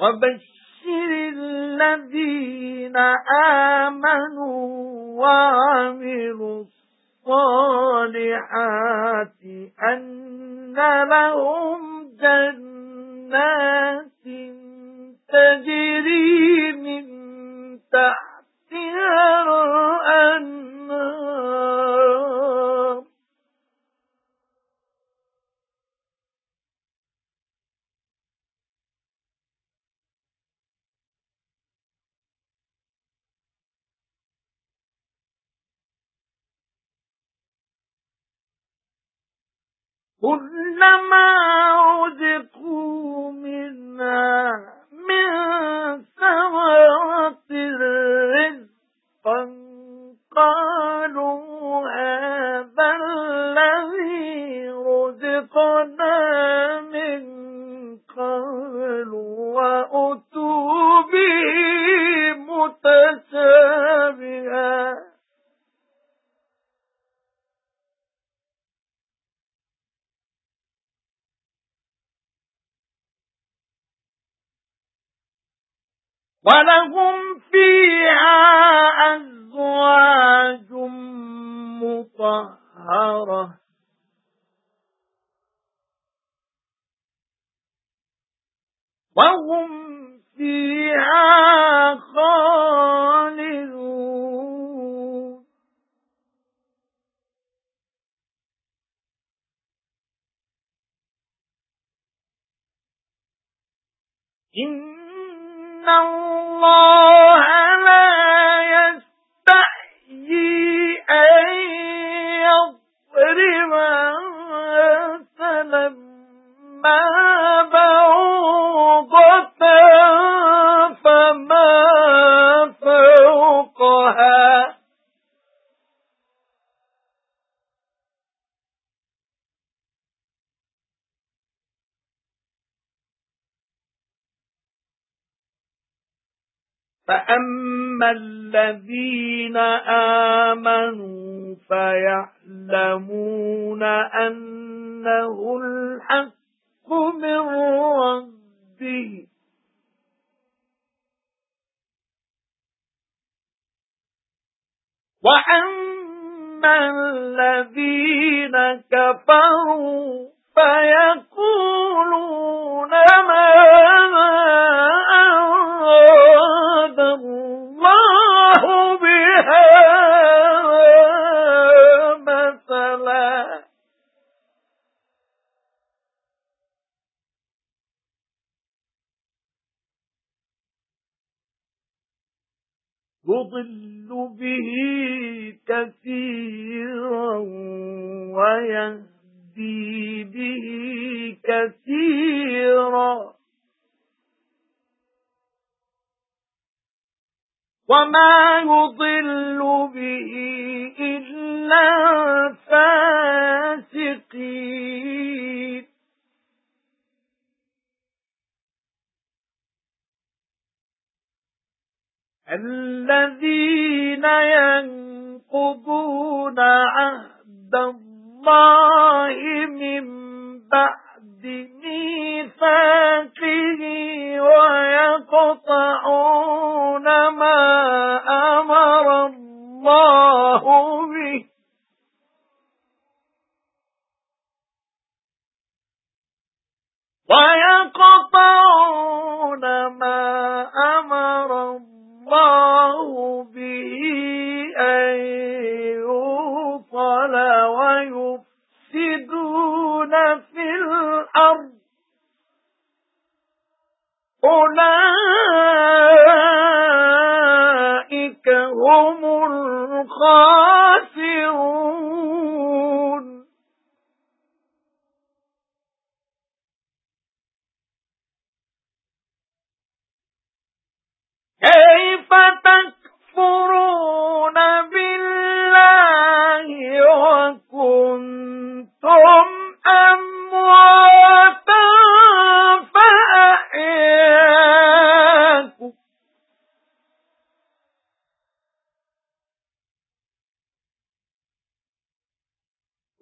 وَبَشِّرِ الَّذِينَ آمَنُوا وَعَمِلُوا الصَّالِحَاتِ أَنَّ لَهُمْ جَنَّاتٍ تَجْرِي مِن تَحْتِهَا كُلَّمَا رُزِقُوا مِنْهَا مِنْ ثَمَرَةٍ رِزْقًا قَالُوا هَذَا الَّذِي رُزِقْنَا مِنْ قَبْلُ وَأُتُوا بِهِ وَلَهُمْ فِيهَا أَزْوَاجٌ مُطَهَّرَةٌ. وَهُمْ فِيهَا خَالِدُونَ. إِنَّ إِنَّ اللَّهَ لَا يَسْتَحْيِي أَن يَضْرِبَ مَثَلًا مَا بَعُوضَةً فَمَا فَوْقَهَا فَأَمَّا الَّذِينَ آمَنُوا فَيَعْلَمُونَ أَنَّهُ الْحَقُّ مِنْ رَبِّهِ وَأَمَّا الَّذِينَ كَفَرُوا فَيَقُولُونَ يُضِلُّ بِهِ كَثِيرًا وَيَهْدِي بِهِ كَثِيرًا. وَمَا يُضِلُّ بِهِ إِلَّا يَنقُضُونَ عَهْدَ اللَّهِ مِنْ بَعْدِ مِيثَاقِهِ وَيَقْطَعُونَ الْخَاسِرُونَ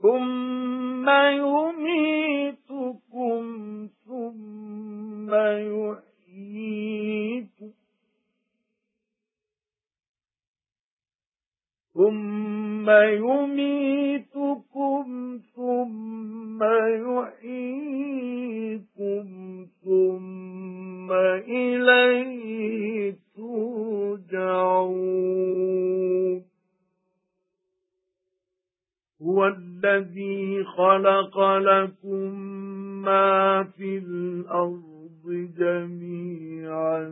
ثُمَّ يُمِيتُكُمْ ثُمَّ يُحْيِيكُمْ ثُمَّ يُمِيتُكُمْ ثُمَّ يُحْيِيكُمْ ثُمَّ إِلَيْهِ الَّذِي خَلَقَ لَكُم مَّا فِي الْأَرْضِ جَمِيعًا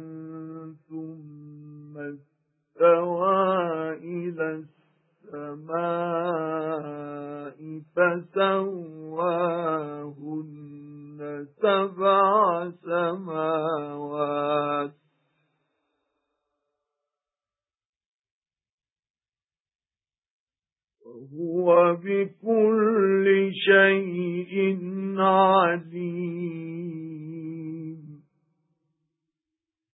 ثُمَّ اسْتَوَى إِلَى السَّمَاءِ فَسَوَّاهُنَّ سَبْعَ سَمَاوَاتٍ وَهُوَ بِكُلِّ شَيْءٍ عَلِيمٌ.